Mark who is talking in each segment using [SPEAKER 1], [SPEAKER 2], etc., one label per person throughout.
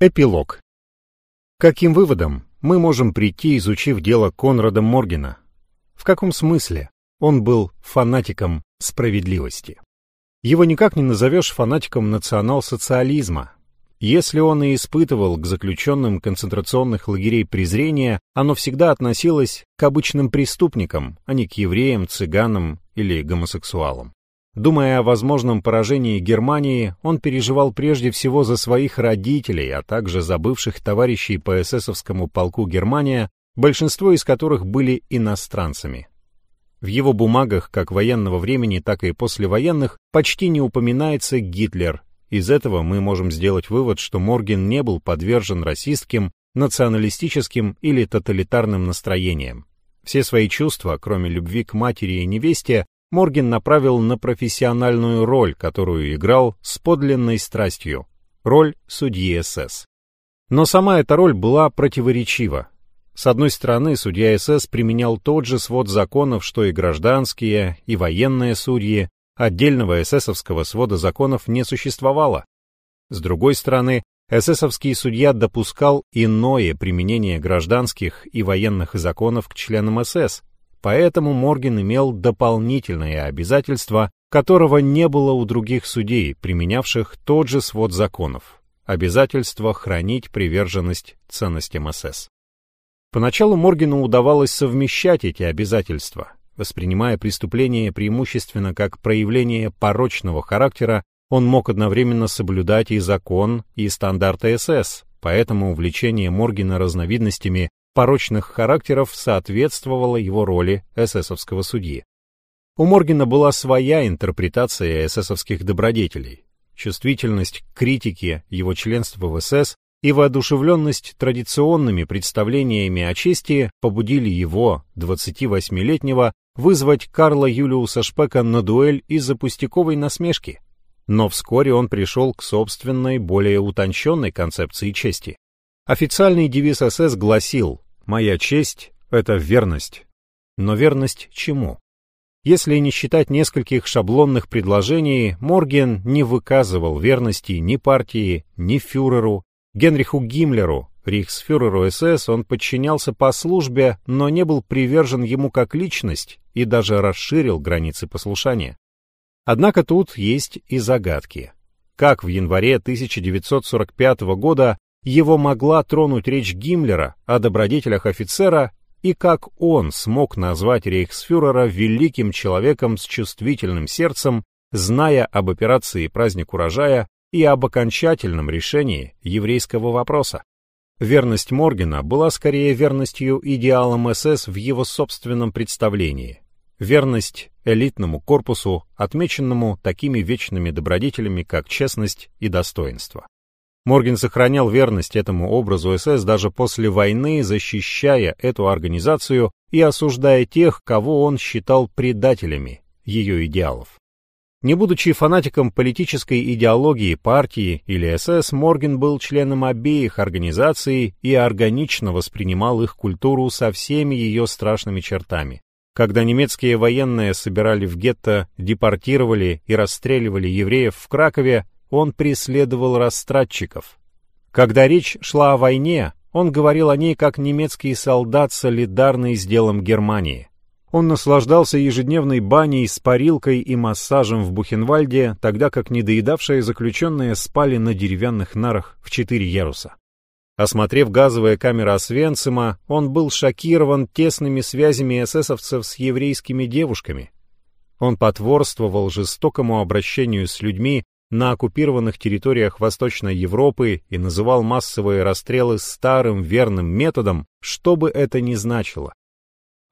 [SPEAKER 1] Эпилог. Каким выводом мы можем прийти, изучив дело Конрада Моргена? В каком смысле он был фанатиком справедливости? Его никак не назовешь фанатиком национал-социализма. Если он и испытывал к заключенным концентрационных лагерей презрение, оно всегда относилось к обычным преступникам, а не к евреям, цыганам или гомосексуалам. Думая о возможном поражении Германии, он переживал прежде всего за своих родителей, а также за бывших товарищей по эсэсовскому полку Германия, большинство из которых были иностранцами. В его бумагах как военного времени, так и послевоенных почти не упоминается Гитлер. Из этого мы можем сделать вывод, что Морген не был подвержен расистским, националистическим или тоталитарным настроениям. Все свои чувства, кроме любви к матери и невесте, Морген направил на профессиональную роль, которую играл с подлинной страстью — роль судьи СС. Но сама эта роль была противоречива. С одной стороны, судья СС применял тот же свод законов, что и гражданские, и военные судьи, отдельного эсэсовского свода законов не существовало. С другой стороны, эсэсовский судья допускал иное применение гражданских и военных законов к членам СС, Поэтому Морген имел дополнительное обязательство, которого не было у других судей, применявших тот же свод законов – обязательство хранить приверженность ценностям СС. Поначалу Моргену удавалось совмещать эти обязательства, воспринимая преступление преимущественно как проявление порочного характера, он мог одновременно соблюдать и закон, и стандарты СС, поэтому увлечение Моргена разновидностями порочных характеров соответствовала его роли эсэсовского судьи. У Моргена была своя интерпретация эсэсовских добродетелей, чувствительность к критике его членства в СС и воодушевленность традиционными представлениями о чести побудили его, 28-летнего, вызвать Карла Юлиуса Шпека на дуэль из-за пустяковой насмешки. Но вскоре он пришел к собственной, более утонченной концепции чести. Официальный девиз СС гласил Моя честь — это верность. Но верность чему? Если не считать нескольких шаблонных предложений, Морген не выказывал верности ни партии, ни фюреру. Генриху Гиммлеру, рейхсфюреру СС, он подчинялся по службе, но не был привержен ему как личность и даже расширил границы послушания. Однако тут есть и загадки. Как в январе 1945 года его могла тронуть речь Гиммлера о добродетелях офицера и как он смог назвать рейхсфюрера великим человеком с чувствительным сердцем, зная об операции «Праздник урожая» и об окончательном решении еврейского вопроса. Верность Моргена была скорее верностью идеалам СС в его собственном представлении. Верность элитному корпусу, отмеченному такими вечными добродетелями, как честность и достоинство. Морген сохранял верность этому образу СС даже после войны, защищая эту организацию и осуждая тех, кого он считал предателями ее идеалов. Не будучи фанатиком политической идеологии партии или СС, Морген был членом обеих организаций и органично воспринимал их культуру со всеми ее страшными чертами. Когда немецкие военные собирали в гетто, депортировали и расстреливали евреев в Кракове, он преследовал растратчиков. Когда речь шла о войне, он говорил о ней как немецкий солдат, солидарный с делом Германии. Он наслаждался ежедневной баней с парилкой и массажем в Бухенвальде, тогда как недоедавшие заключенные спали на деревянных нарах в четыре яруса. Осмотрев газовые камеры Освенцима, он был шокирован тесными связями эсэсовцев с еврейскими девушками. Он потворствовал жестокому обращению с людьми, на оккупированных территориях Восточной Европы и называл массовые расстрелы старым верным методом, что бы это ни значило.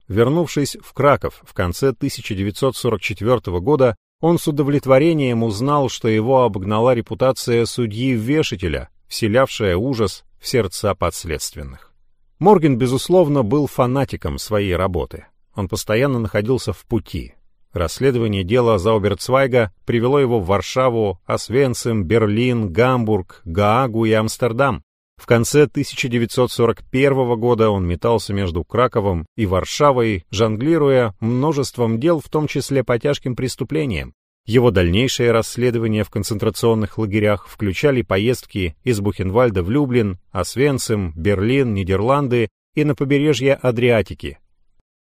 [SPEAKER 1] Вернувшись в Краков в конце 1944 года, он с удовлетворением узнал, что его обогнала репутация судьи-вешателя, вселявшая ужас в сердца подследственных. Морген, безусловно, был фанатиком своей работы. Он постоянно находился в пути, Расследование дела Зауберцвайга привело его в Варшаву, Освенцим, Берлин, Гамбург, Гаагу и Амстердам. В конце 1941 года он метался между Краковом и Варшавой, жонглируя множеством дел, в том числе по тяжким преступлениям. Его дальнейшие расследования в концентрационных лагерях включали поездки из Бухенвальда в Люблин, Освенцим, Берлин, Нидерланды и на побережье Адриатики.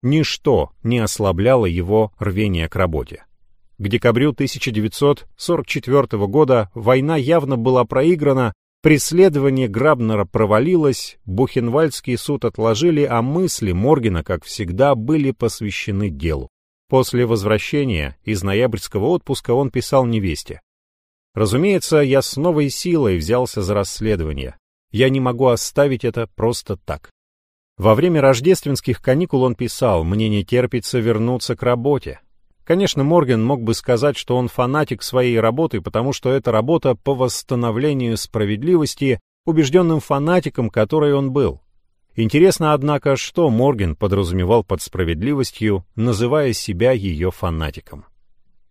[SPEAKER 1] Ничто не ослабляло его рвение к работе. К декабрю 1944 года война явно была проиграна, преследование Грабнера провалилось, Бухенвальдский суд отложили, а мысли Моргена, как всегда, были посвящены делу. После возвращения из ноябрьского отпуска он писал невесте. «Разумеется, я с новой силой взялся за расследование. Я не могу оставить это просто так. Во время рождественских каникул он писал «Мне не терпится вернуться к работе». Конечно, Морген мог бы сказать, что он фанатик своей работы, потому что это работа по восстановлению справедливости убежденным фанатиком, который он был. Интересно, однако, что Морген подразумевал под справедливостью, называя себя ее фанатиком.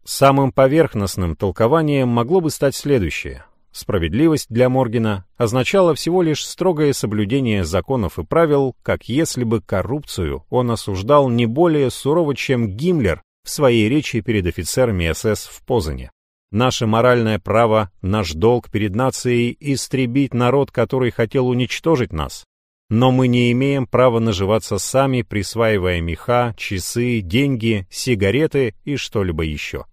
[SPEAKER 1] Самым поверхностным толкованием могло бы стать следующее. Справедливость для Моргена означала всего лишь строгое соблюдение законов и правил, как если бы коррупцию он осуждал не более сурово, чем Гиммлер в своей речи перед офицерами СС в Позане. Наше моральное право, наш долг перед нацией истребить народ, который хотел уничтожить нас, но мы не имеем права наживаться сами, присваивая меха, часы, деньги, сигареты и что-либо еще.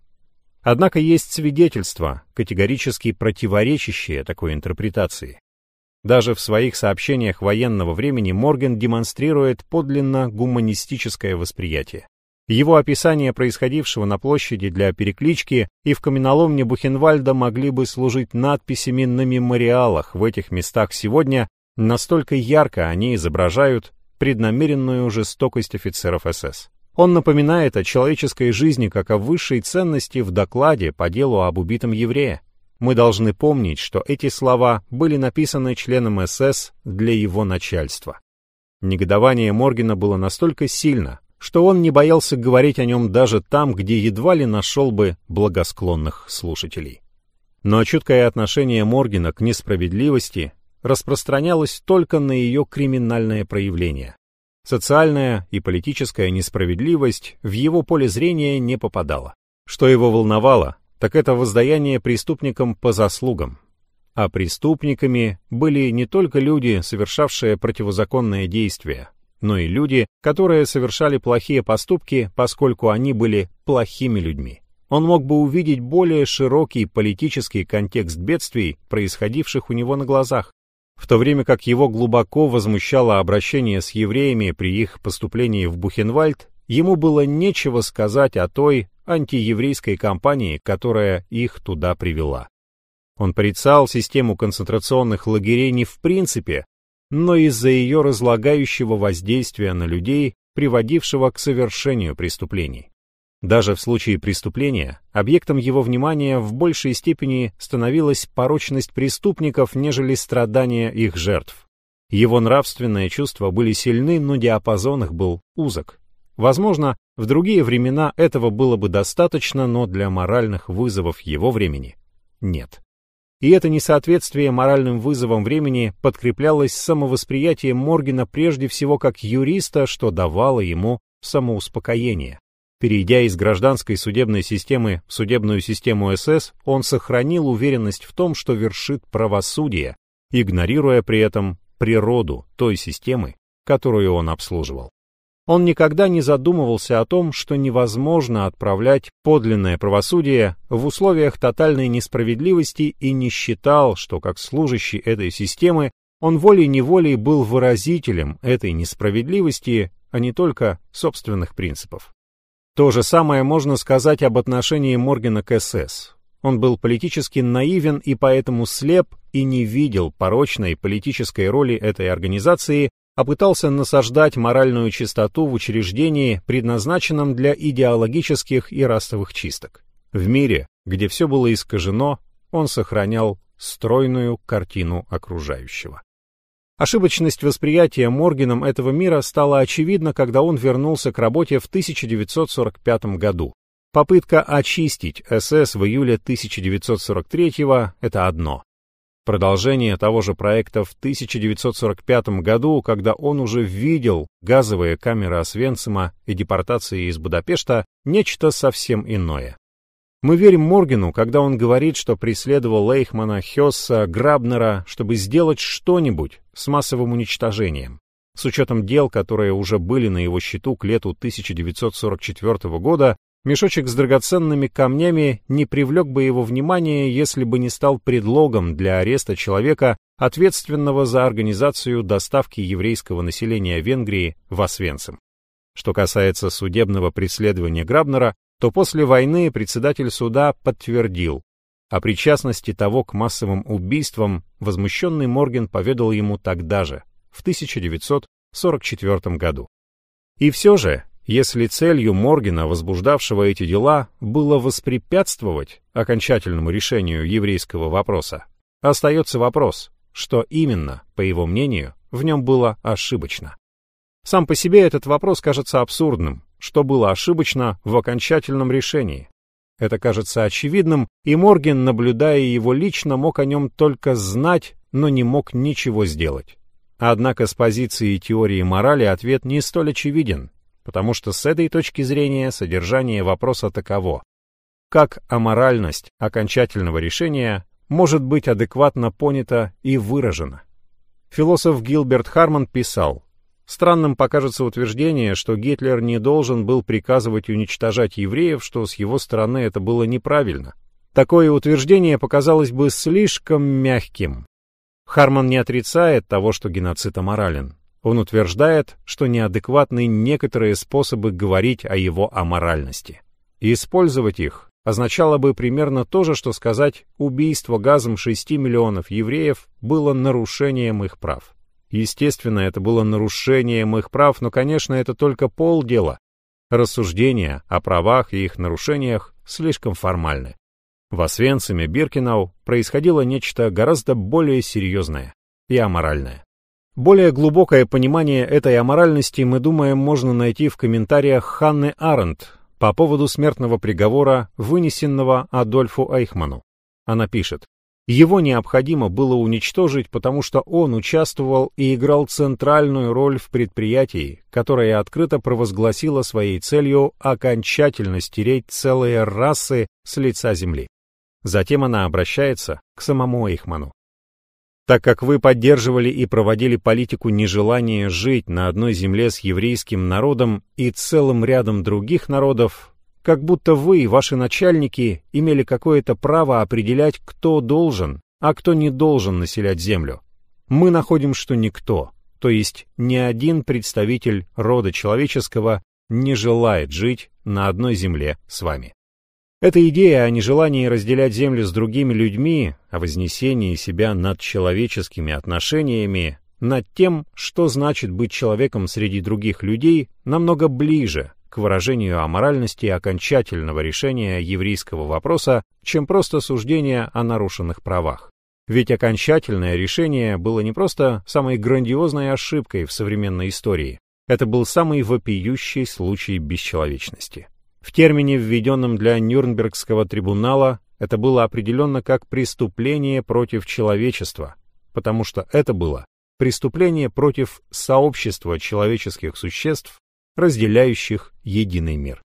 [SPEAKER 1] Однако есть свидетельства, категорически противоречащие такой интерпретации. Даже в своих сообщениях военного времени Морген демонстрирует подлинно гуманистическое восприятие. Его описания происходившего на площади для переклички и в каменоломне Бухенвальда могли бы служить надписями на мемориалах в этих местах сегодня, Настолько ярко они изображают преднамеренную жестокость офицеров СС. Он напоминает о человеческой жизни как о высшей ценности в докладе по делу об убитом еврее. Мы должны помнить, что эти слова были написаны членом СС для его начальства. Негодование Моргена было настолько сильно, что он не боялся говорить о нем даже там, где едва ли нашел бы благосклонных слушателей. Но чуткое отношение Моргена к несправедливости распространялось только на ее криминальное проявление. Социальная и политическая несправедливость в его поле зрения не попадала. Что его волновало, так это воздаяние преступникам по заслугам. А преступниками были не только люди, совершавшие противозаконные действия, но и люди, которые совершали плохие поступки, поскольку они были плохими людьми. Он мог бы увидеть более широкий политический контекст бедствий, происходивших у него на глазах, в то время как его глубоко возмущало обращение с евреями при их поступлении в Бухенвальд, ему было нечего сказать о той антиеврейской кампании, которая их туда привела. Он порицал систему концентрационных лагерей не в принципе, но из-за ее разлагающего воздействия на людей, приводившего к совершению преступлений. Даже в случае преступления объектом его внимания в большей степени становилась порочность преступников, нежели страдания их жертв. Его нравственные чувства были сильны, но диапазон их был узок. Возможно, в другие времена этого было бы достаточно, но для моральных вызовов его времени нет. И это несоответствие моральным вызовам времени подкреплялось самовосприятием Моргена прежде всего как юриста, что давало ему самоуспокоение. Перейдя из гражданской судебной системы в судебную систему СС, он сохранил уверенность в том, что вершит правосудие, игнорируя при этом природу той системы, которую он обслуживал. Он никогда не задумывался о том, что невозможно отправлять подлинное правосудие в условиях тотальной несправедливости и не считал, что как служащий этой системы он волей-неволей был выразителем этой несправедливости, а не только собственных принципов. То же самое можно сказать об отношении Моргена к СС. Он был политически наивен и поэтому слеп и не видел порочной политической роли этой организации, а пытался насаждать моральную чистоту в учреждении, предназначенном для идеологических и расовых чисток. В мире, где все было искажено, он сохранял стройную картину окружающего. Ошибочность восприятия Моргеном этого мира стала очевидна, когда он вернулся к работе в 1945 году. Попытка очистить СС в июле 1943 — это одно. Продолжение того же проекта в 1945 году, когда он уже видел газовые камеры Освенцима и депортации из Будапешта, нечто совсем иное. Мы верим Моргену, когда он говорит, что преследовал Лейхмана, Хесса, Грабнера, чтобы сделать что-нибудь с массовым уничтожением. С учетом дел, которые уже были на его счету к лету 1944 года, мешочек с драгоценными камнями не привлек бы его внимания, если бы не стал предлогом для ареста человека, ответственного за организацию доставки еврейского населения Венгрии в Освенцим. Что касается судебного преследования Грабнера, то после войны председатель суда подтвердил, о причастности того к массовым убийствам возмущенный Морген поведал ему тогда же, в 1944 году. И все же, если целью Моргена, возбуждавшего эти дела, было воспрепятствовать окончательному решению еврейского вопроса, остается вопрос, что именно, по его мнению, в нем было ошибочно. Сам по себе этот вопрос кажется абсурдным, что было ошибочно в окончательном решении. Это кажется очевидным, и Морген, наблюдая его лично, мог о нем только знать, но не мог ничего сделать. Однако с позиции теории морали ответ не столь очевиден, потому что с этой точки зрения содержание вопроса таково. Как аморальность окончательного решения может быть адекватно понята и выражена? Философ Гилберт Харман писал, Странным покажется утверждение, что Гитлер не должен был приказывать уничтожать евреев, что с его стороны это было неправильно. Такое утверждение показалось бы слишком мягким. Харман не отрицает того, что геноцид аморален. Он утверждает, что неадекватны некоторые способы говорить о его аморальности. И использовать их означало бы примерно то же, что сказать «убийство газом 6 миллионов евреев было нарушением их прав». Естественно, это было нарушением их прав, но, конечно, это только полдела. Рассуждения о правах и их нарушениях слишком формальны. В Освенциме Биркинау происходило нечто гораздо более серьезное и аморальное. Более глубокое понимание этой аморальности, мы думаем, можно найти в комментариях Ханны Арендт по поводу смертного приговора, вынесенного Адольфу Эйхману. Она пишет, его необходимо было уничтожить, потому что он участвовал и играл центральную роль в предприятии, которое открыто провозгласило своей целью окончательно стереть целые расы с лица земли. Затем она обращается к самому Эйхману. Так как вы поддерживали и проводили политику нежелания жить на одной земле с еврейским народом и целым рядом других народов, как будто вы ваши начальники имели какое-то право определять, кто должен, а кто не должен населять Землю. Мы находим, что никто, то есть ни один представитель рода человеческого не желает жить на одной земле с вами. Эта идея о нежелании разделять землю с другими людьми, о вознесении себя над человеческими отношениями, над тем, что значит быть человеком среди других людей, намного ближе, к выражению аморальности окончательного решения еврейского вопроса, чем просто суждение о нарушенных правах. Ведь окончательное решение было не просто самой грандиозной ошибкой в современной истории, это был самый вопиющий случай бесчеловечности. В термине, введенном для Нюрнбергского трибунала, это было определенно как преступление против человечества, потому что это было преступление против сообщества человеческих существ, разделяющих единый мир.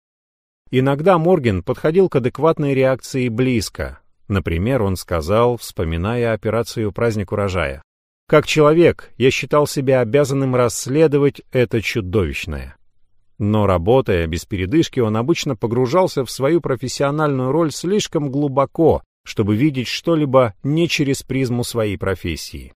[SPEAKER 1] Иногда Морген подходил к адекватной реакции близко. Например, он сказал, вспоминая операцию «Праздник урожая», «Как человек, я считал себя обязанным расследовать это чудовищное». Но работая без передышки, он обычно погружался в свою профессиональную роль слишком глубоко, чтобы видеть что-либо не через призму своей профессии.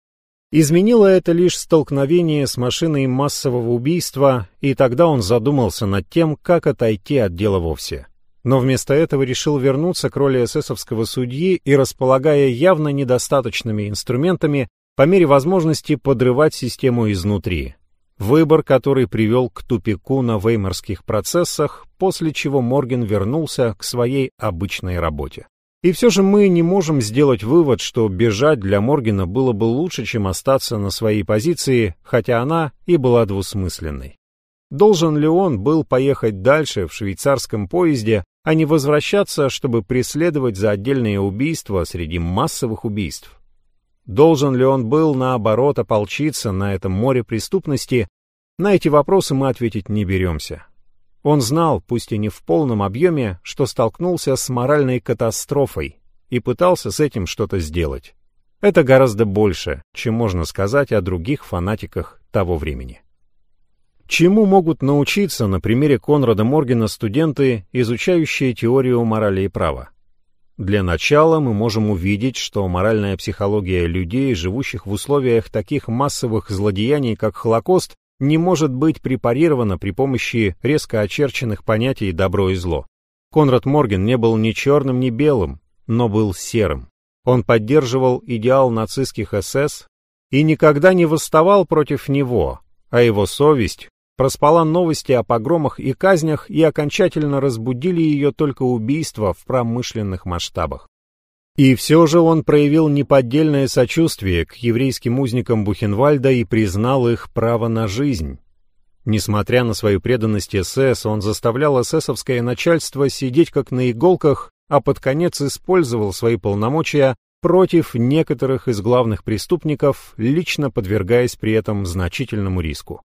[SPEAKER 1] Изменило это лишь столкновение с машиной массового убийства, и тогда он задумался над тем, как отойти от дела вовсе. Но вместо этого решил вернуться к роли эсэсовского судьи и, располагая явно недостаточными инструментами, по мере возможности подрывать систему изнутри. Выбор, который привел к тупику на веймарских процессах, после чего Морген вернулся к своей обычной работе. И все же мы не можем сделать вывод, что бежать для Моргена было бы лучше, чем остаться на своей позиции, хотя она и была двусмысленной. Должен ли он был поехать дальше в швейцарском поезде, а не возвращаться, чтобы преследовать за отдельные убийства среди массовых убийств? Должен ли он был, наоборот, ополчиться на этом море преступности? На эти вопросы мы ответить не беремся. Он знал, пусть и не в полном объеме, что столкнулся с моральной катастрофой и пытался с этим что-то сделать. Это гораздо больше, чем можно сказать о других фанатиках того времени. Чему могут научиться на примере Конрада Моргена студенты, изучающие теорию морали и права? Для начала мы можем увидеть, что моральная психология людей, живущих в условиях таких массовых злодеяний, как Холокост, не может быть препарирована при помощи резко очерченных понятий «добро» и «зло». Конрад Морген не был ни черным, ни белым, но был серым. Он поддерживал идеал нацистских СС и никогда не восставал против него, а его совесть проспала новости о погромах и казнях и окончательно разбудили ее только убийства в промышленных масштабах. И все же он проявил неподдельное сочувствие к еврейским узникам Бухенвальда и признал их право на жизнь. Несмотря на свою преданность СС, он заставлял эсэсовское начальство сидеть как на иголках, а под конец использовал свои полномочия против некоторых из главных преступников, лично подвергаясь при этом значительному риску.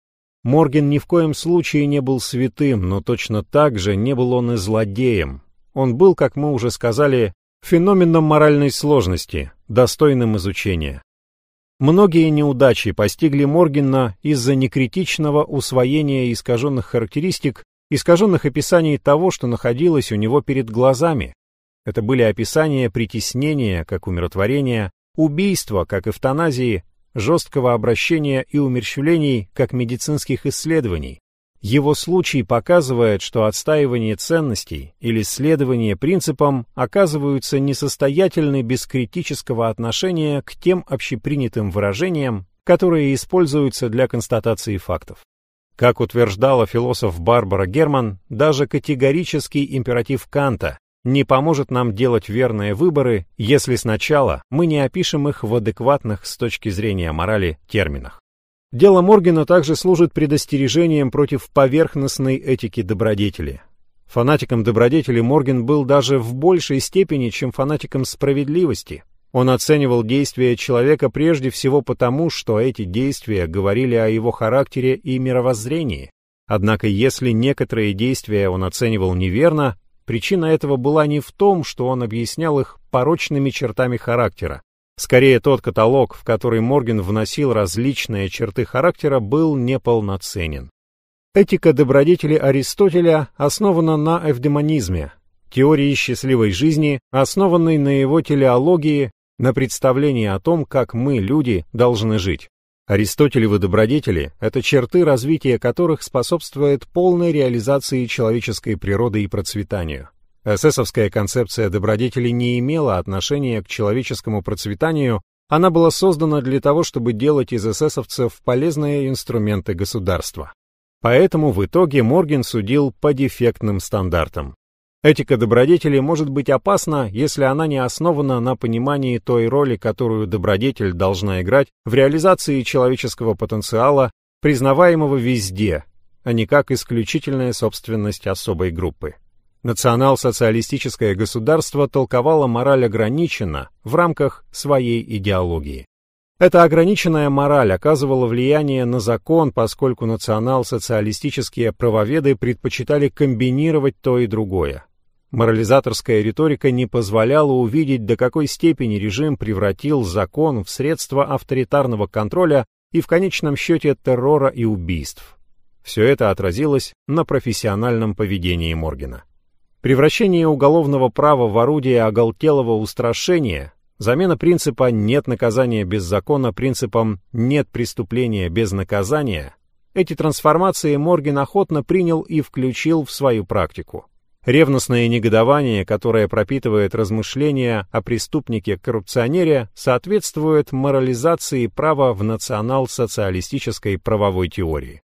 [SPEAKER 1] Морген ни в коем случае не был святым, но точно так же не был он и злодеем. Он был, как мы уже сказали, феноменом моральной сложности, достойным изучения. Многие неудачи постигли Моргена из-за некритичного усвоения искаженных характеристик, искаженных описаний того, что находилось у него перед глазами. Это были описания притеснения, как умиротворения, убийства, как эвтаназии, жесткого обращения и умерщвлений, как медицинских исследований, его случай показывает, что отстаивание ценностей или следование принципам оказываются несостоятельны без критического отношения к тем общепринятым выражениям, которые используются для констатации фактов. Как утверждала философ Барбара Герман, даже категорический императив Канта не поможет нам делать верные выборы, если сначала мы не опишем их в адекватных с точки зрения морали терминах. Дело Моргена также служит предостережением против поверхностной этики добродетели. Фанатиком добродетели Морген был даже в большей степени, чем фанатиком справедливости. Он оценивал действия человека прежде всего потому, что эти действия говорили о его характере и мировоззрении. Однако если некоторые действия он оценивал неверно, причина этого была не в том, что он объяснял их порочными чертами характера, Скорее, тот каталог, в который Морген вносил различные черты характера, был неполноценен. Этика добродетели Аристотеля основана на эвдемонизме, теории счастливой жизни, основанной на его телеологии, на представлении о том, как мы, люди, должны жить. Аристотелевы добродетели – это черты, развития которых способствует полной реализации человеческой природы и процветанию. Эсэсовская концепция добродетели не имела отношения к человеческому процветанию, она была создана для того, чтобы делать из эсэсовцев полезные инструменты государства. Поэтому в итоге Морген судил по дефектным стандартам. Этика добродетели может быть опасна, если она не основана на понимании той роли, которую добродетель должна играть в реализации человеческого потенциала, признаваемого везде, а не как исключительная собственность особой группы. Национал-социалистическое государство толковало мораль ограниченно в рамках своей идеологии. Эта ограниченная мораль оказывала влияние на закон, поскольку национал-социалистические правоведы предпочитали комбинировать то и другое. Морализаторская риторика не позволяла увидеть, до какой степени режим превратил закон в средство авторитарного контроля и в конечном счете террора и убийств. Все это отразилось на профессиональном поведении Моргена. Превращение уголовного права в орудие оголтелого устрашения, замена принципа «нет наказания без закона» принципом «нет преступления без наказания» эти трансформации Морген охотно принял и включил в свою практику. Ревностное негодование, которое пропитывает размышления о преступнике-коррупционере, соответствует морализации права в национал-социалистической правовой теории.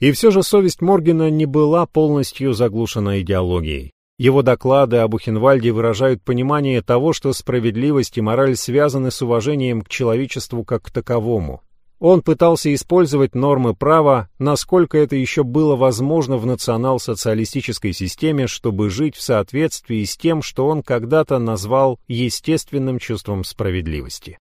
[SPEAKER 1] И все же совесть Моргена не была полностью заглушена идеологией. Его доклады об Ухенвальде выражают понимание того, что справедливость и мораль связаны с уважением к человечеству как к таковому. Он пытался использовать нормы права, насколько это еще было возможно в национал-социалистической системе, чтобы жить в соответствии с тем, что он когда-то назвал естественным чувством справедливости.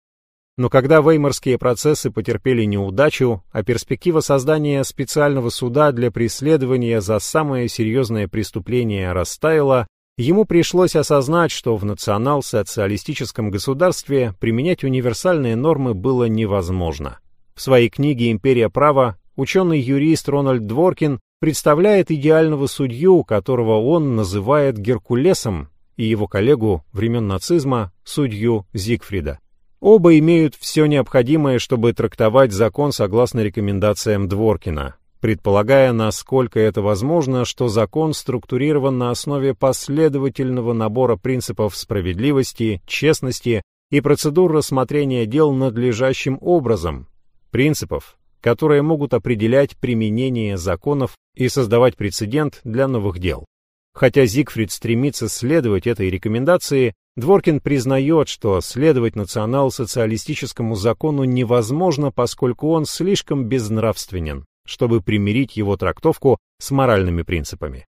[SPEAKER 1] Но когда веймарские процессы потерпели неудачу, а перспектива создания специального суда для преследования за самое серьезное преступление растаяла, ему пришлось осознать, что в национал-социалистическом государстве применять универсальные нормы было невозможно. В своей книге «Империя права» ученый-юрист Рональд Дворкин представляет идеального судью, которого он называет Геркулесом, и его коллегу времен нацизма, судью Зигфрида. Оба имеют все необходимое, чтобы трактовать закон согласно рекомендациям Дворкина, предполагая, насколько это возможно, что закон структурирован на основе последовательного набора принципов справедливости, честности и процедур рассмотрения дел надлежащим образом, принципов, которые могут определять применение законов и создавать прецедент для новых дел. Хотя Зигфрид стремится следовать этой рекомендации, Дворкин признает, что следовать национал-социалистическому закону невозможно, поскольку он слишком безнравственен, чтобы примирить его трактовку с моральными принципами.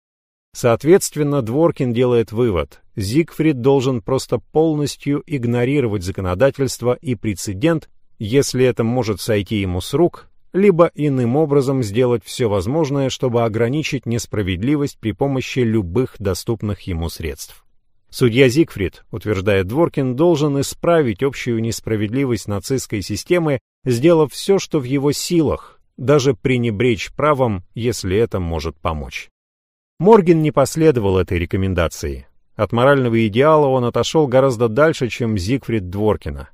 [SPEAKER 1] Соответственно, Дворкин делает вывод, Зигфрид должен просто полностью игнорировать законодательство и прецедент, если это может сойти ему с рук, либо иным образом сделать все возможное, чтобы ограничить несправедливость при помощи любых доступных ему средств. Судья Зигфрид, утверждает Дворкин, должен исправить общую несправедливость нацистской системы, сделав все, что в его силах, даже пренебречь правом, если это может помочь. Морген не последовал этой рекомендации. От морального идеала он отошел гораздо дальше, чем Зигфрид Дворкина.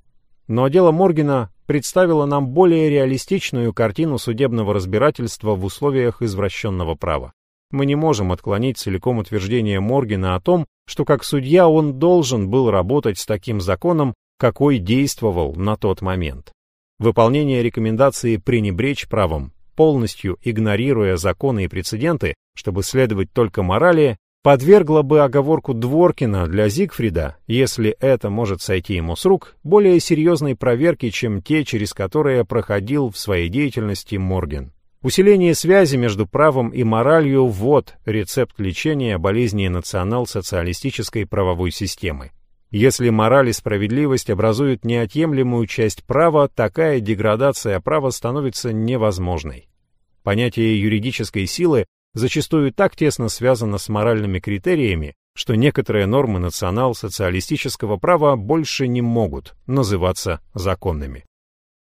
[SPEAKER 1] Но дело Моргена представило нам более реалистичную картину судебного разбирательства в условиях извращенного права. Мы не можем отклонить целиком утверждение Моргена о том, что как судья он должен был работать с таким законом, какой действовал на тот момент. Выполнение рекомендации пренебречь правом, полностью игнорируя законы и прецеденты, чтобы следовать только морали, подвергло бы оговорку Дворкина для Зигфрида, если это может сойти ему с рук, более серьезной проверки, чем те, через которые проходил в своей деятельности Морген. Усиление связи между правом и моралью – вот рецепт лечения болезни национал-социалистической правовой системы. Если мораль и справедливость образуют неотъемлемую часть права, такая деградация права становится невозможной. Понятие юридической силы зачастую так тесно связано с моральными критериями, что некоторые нормы национал-социалистического права больше не могут называться законными.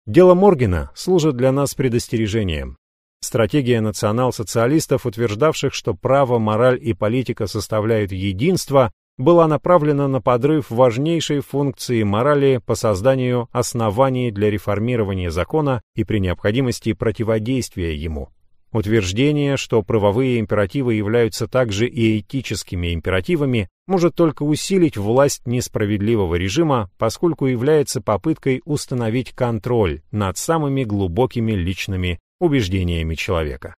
[SPEAKER 1] Дело Моргена служит для нас предостережением. Стратегия национал-социалистов, утверждавших, что право, мораль и политика составляют единство, была направлена на подрыв важнейшей функции морали по созданию оснований для реформирования закона и при необходимости противодействия ему. Утверждение, что правовые императивы являются также и этическими императивами, может только усилить власть несправедливого режима, поскольку является попыткой установить контроль над самыми глубокими личными убеждениями человека.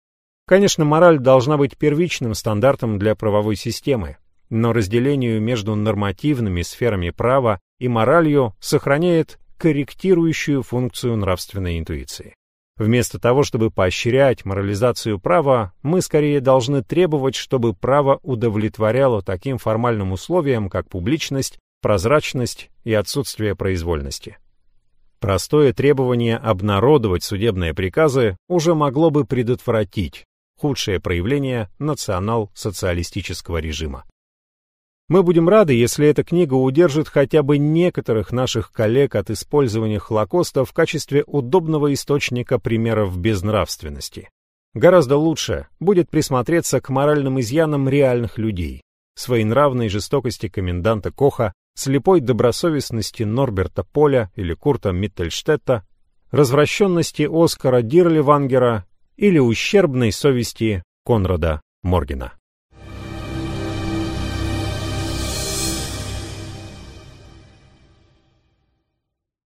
[SPEAKER 1] Конечно, мораль должна быть первичным стандартом для правовой системы, но разделению между нормативными сферами права и моралью сохраняет корректирующую функцию нравственной интуиции. Вместо того, чтобы поощрять морализацию права, мы скорее должны требовать, чтобы право удовлетворяло таким формальным условиям, как публичность, прозрачность и отсутствие произвольности. Простое требование обнародовать судебные приказы уже могло бы предотвратить худшее проявление национал-социалистического режима. Мы будем рады, если эта книга удержит хотя бы некоторых наших коллег от использования Холокоста в качестве удобного источника примеров безнравственности. Гораздо лучше будет присмотреться к моральным изъянам реальных людей, своенравной жестокости коменданта Коха, слепой добросовестности Норберта Поля или Курта Миттельштетта, развращенности Оскара Дирливангера или ущербной совести Конрада Моргена.